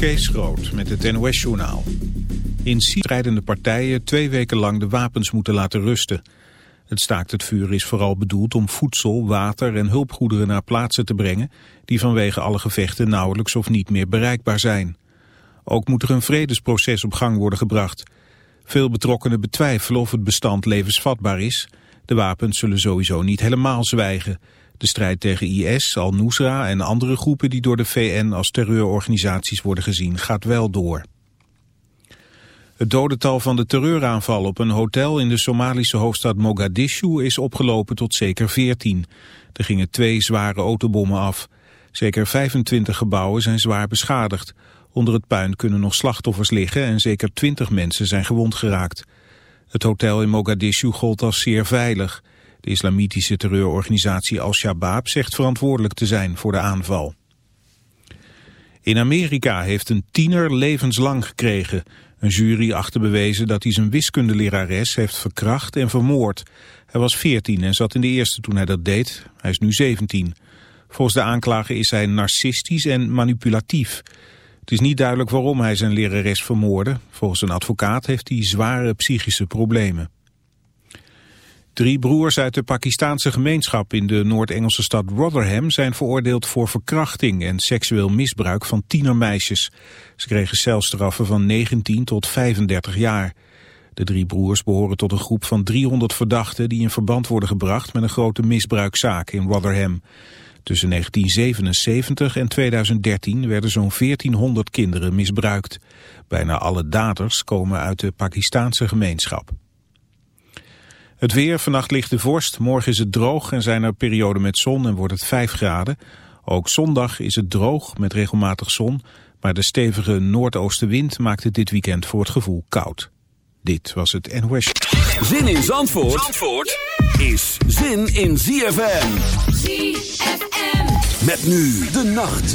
Kees Groot met het NOS-journaal. In Syrië strijdende partijen twee weken lang de wapens moeten laten rusten. Het staakt het vuur is vooral bedoeld om voedsel, water en hulpgoederen naar plaatsen te brengen... die vanwege alle gevechten nauwelijks of niet meer bereikbaar zijn. Ook moet er een vredesproces op gang worden gebracht. Veel betrokkenen betwijfelen of het bestand levensvatbaar is. De wapens zullen sowieso niet helemaal zwijgen... De strijd tegen IS, Al-Nusra en andere groepen die door de VN als terreurorganisaties worden gezien gaat wel door. Het dodental van de terreuraanval op een hotel in de Somalische hoofdstad Mogadishu is opgelopen tot zeker 14. Er gingen twee zware autobommen af. Zeker 25 gebouwen zijn zwaar beschadigd. Onder het puin kunnen nog slachtoffers liggen en zeker 20 mensen zijn gewond geraakt. Het hotel in Mogadishu gold als zeer veilig. De islamitische terreurorganisatie Al-Shabaab zegt verantwoordelijk te zijn voor de aanval. In Amerika heeft een tiener levenslang gekregen. Een jury achter bewezen dat hij zijn wiskundelerares heeft verkracht en vermoord. Hij was 14 en zat in de eerste toen hij dat deed. Hij is nu 17. Volgens de aanklager is hij narcistisch en manipulatief. Het is niet duidelijk waarom hij zijn lerares vermoordde. Volgens een advocaat heeft hij zware psychische problemen. Drie broers uit de Pakistaanse gemeenschap in de Noord-Engelse stad Rotherham zijn veroordeeld voor verkrachting en seksueel misbruik van tienermeisjes. Ze kregen celstraffen van 19 tot 35 jaar. De drie broers behoren tot een groep van 300 verdachten die in verband worden gebracht met een grote misbruikzaak in Rotherham. Tussen 1977 en 2013 werden zo'n 1400 kinderen misbruikt. Bijna alle daders komen uit de Pakistaanse gemeenschap. Het weer, vannacht ligt de vorst, morgen is het droog en zijn er perioden met zon en wordt het 5 graden. Ook zondag is het droog met regelmatig zon, maar de stevige noordoostenwind maakt het dit weekend voor het gevoel koud. Dit was het NOS. Zin in Zandvoort, Zandvoort is zin in ZFM. ZFM. Met nu de nacht.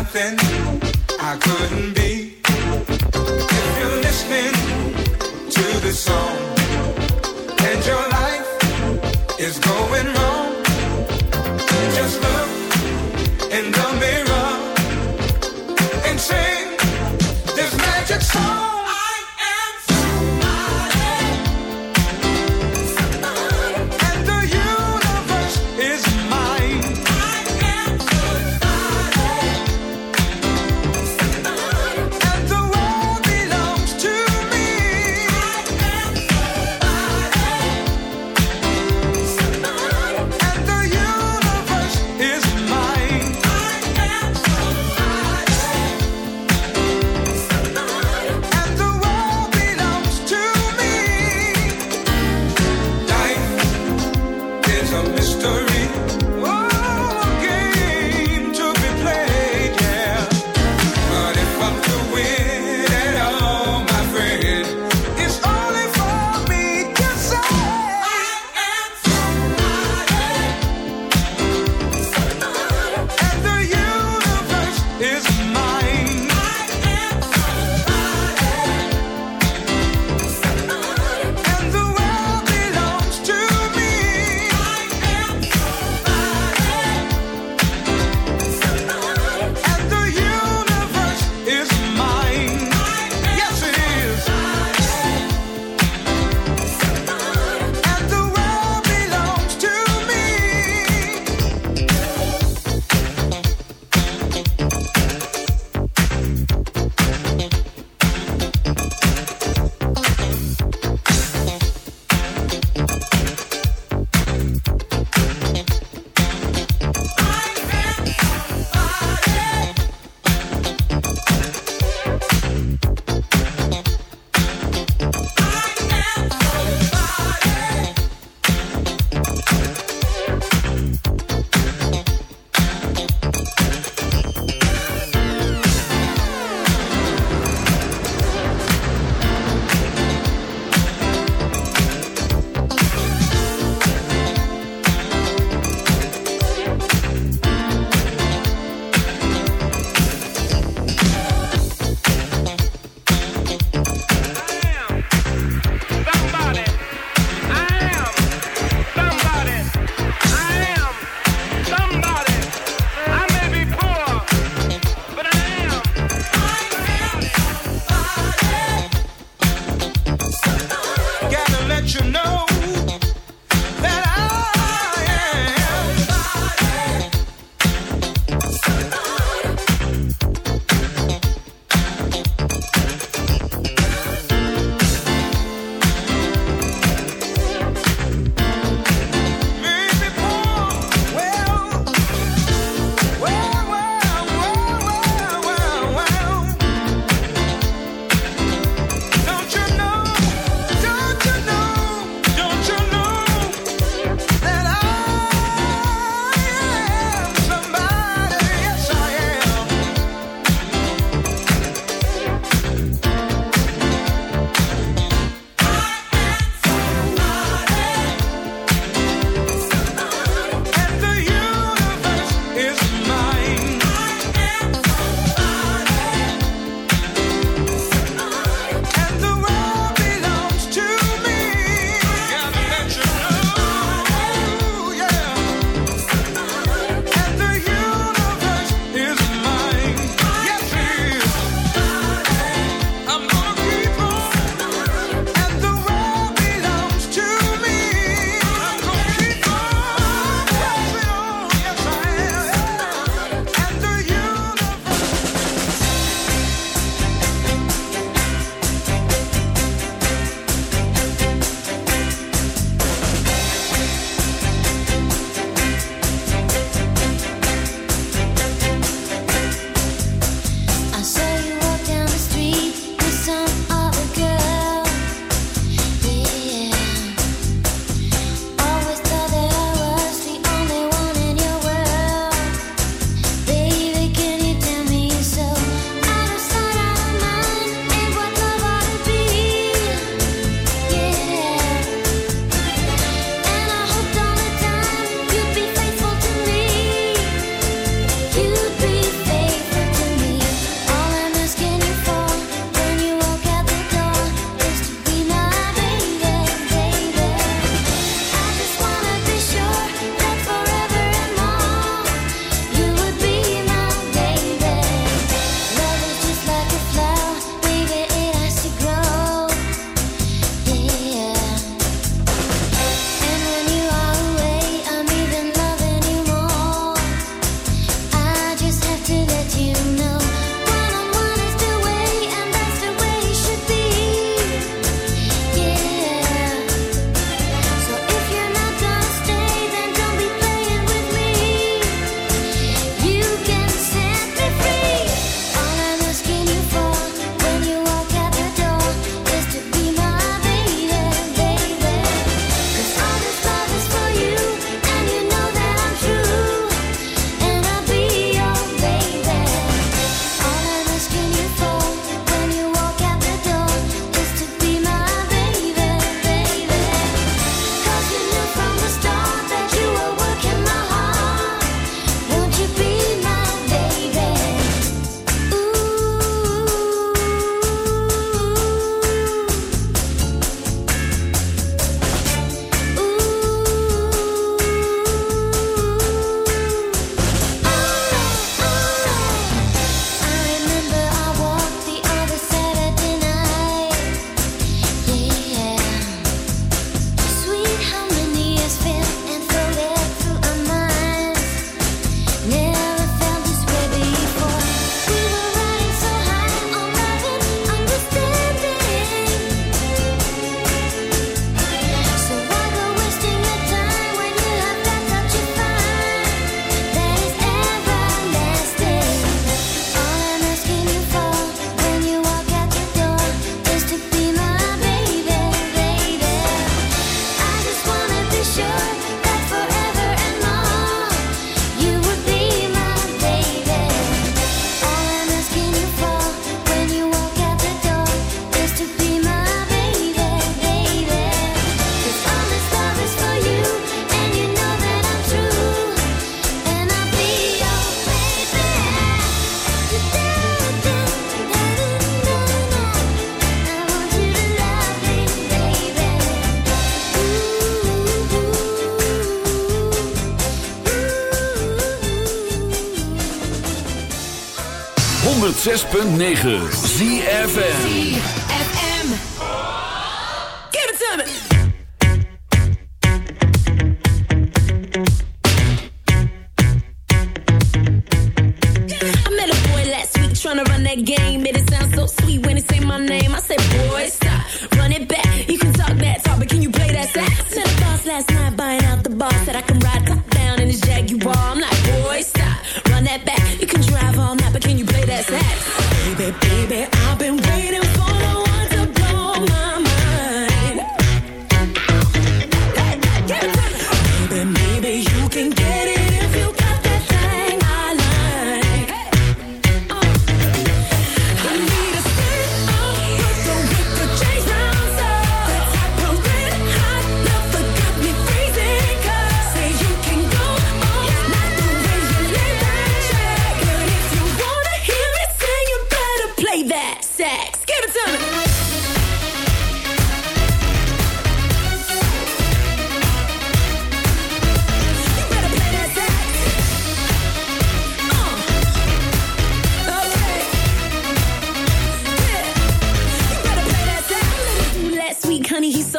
Nothing 106.9 ZFN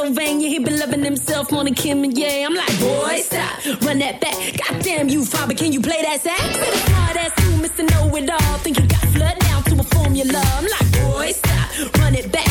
Pennsylvania. He been loving himself on a Kim and yeah. I'm like, boy, stop, run that back. Goddamn you, father, can you play that sax? Hard ass too, Mr. Know It All. Think you got flood down to a formula. I'm like, boy, stop, run it back.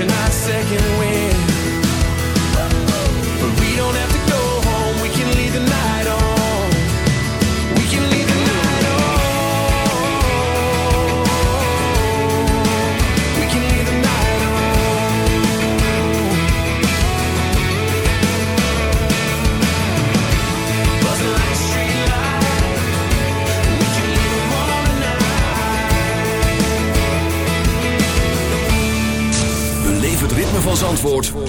and I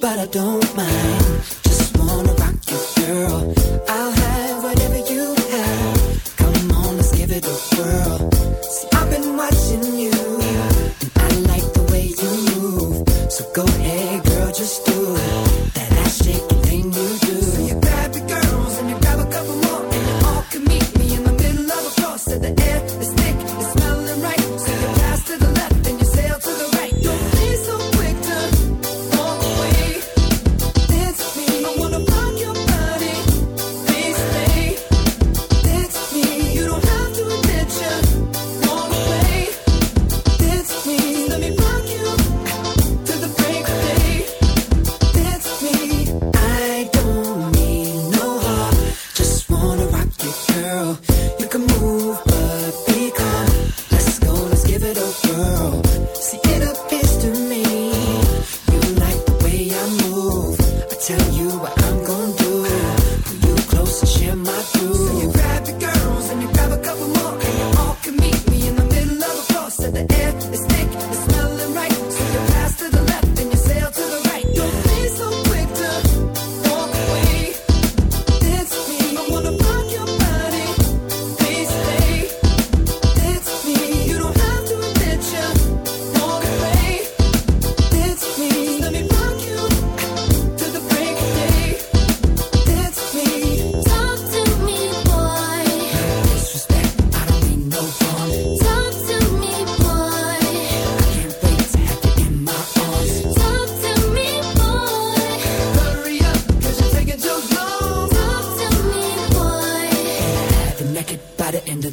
but I don't mind.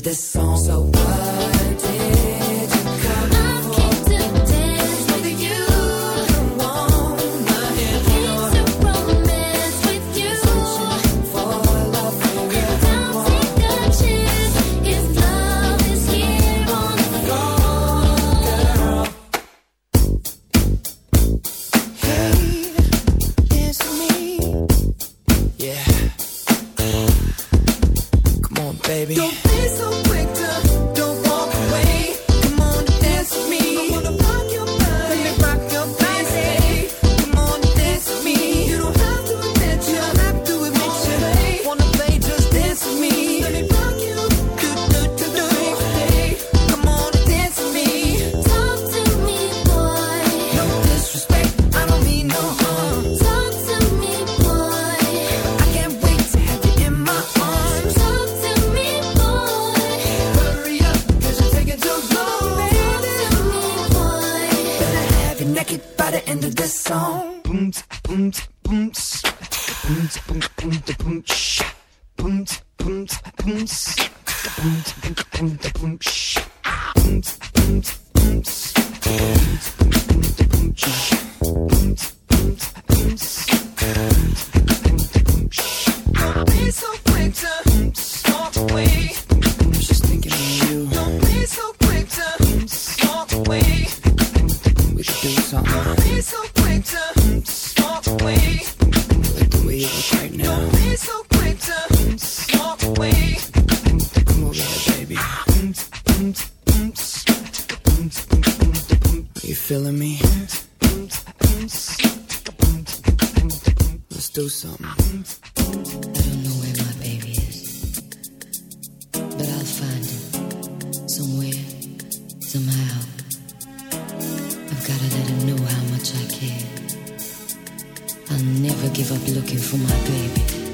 this song. So. good. me? Let's do something. I don't know where my baby is, but I'll find him somewhere, somehow. I've gotta let him know how much I care. I'll never give up looking for my baby.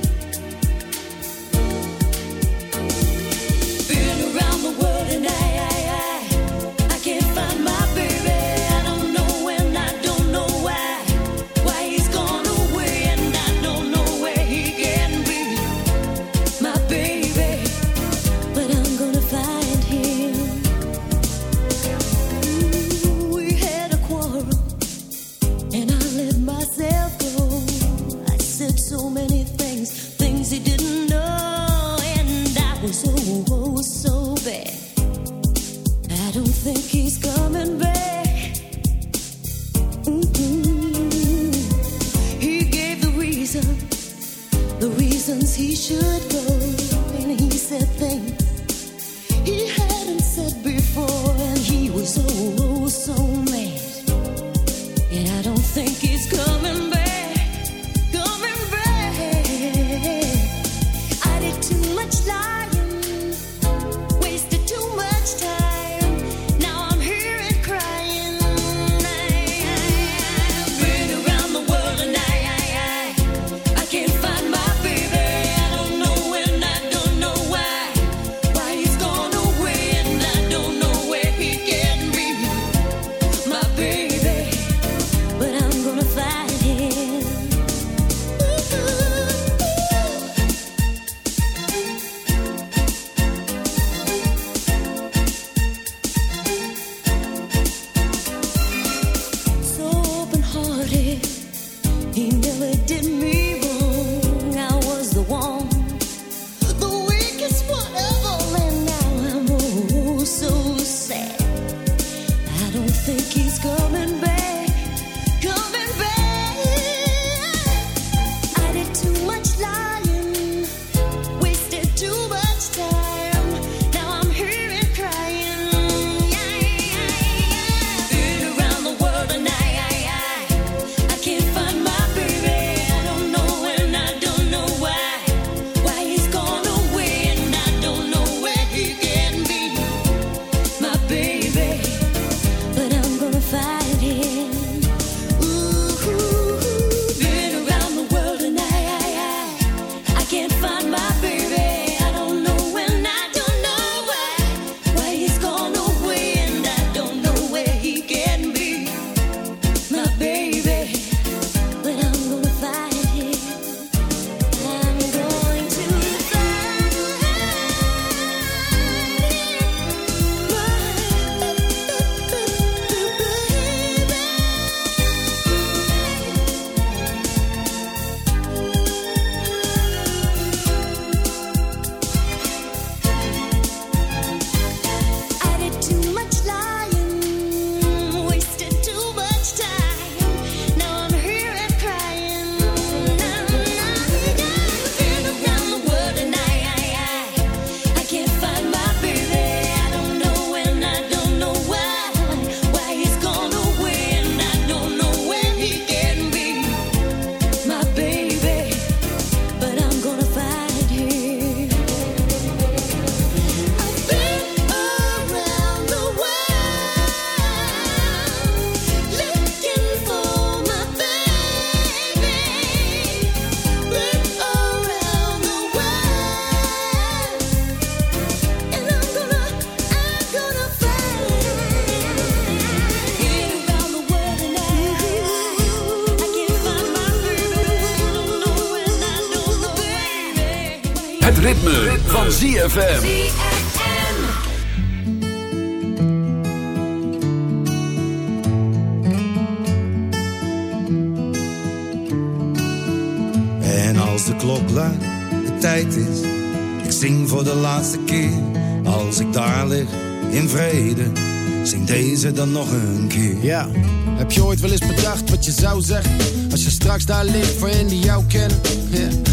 ZFM. En als de klok luidt, de tijd is, ik zing voor de laatste keer. Als ik daar lig, in vrede, zing deze dan nog een keer. Ja, heb je ooit wel eens bedacht wat je zou zeggen? Als je straks daar ligt voor hen die jou kennen.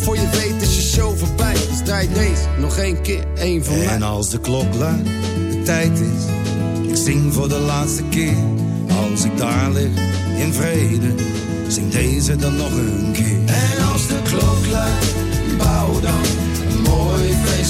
Waarvoor je weet is je show voorbij. Dus draai deze nog één keer, één van mij. En als de klok luidt, de tijd is, ik zing voor de laatste keer. Als ik daar lig, in vrede, zing deze dan nog een keer. En als de klok luidt, bouw dan een mooi feest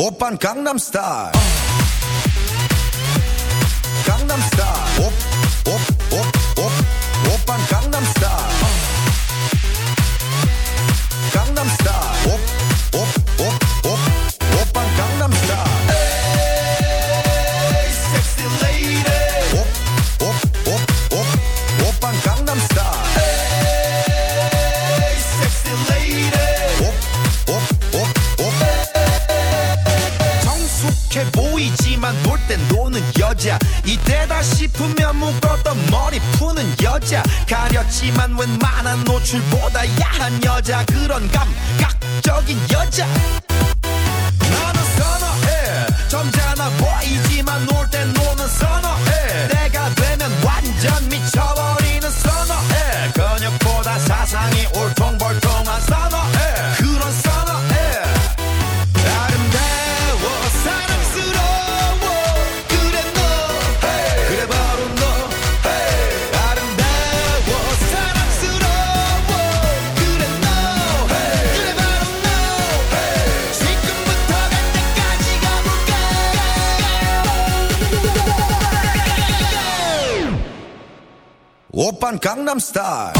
Open Gangnam Style. Gangnam 여자 star.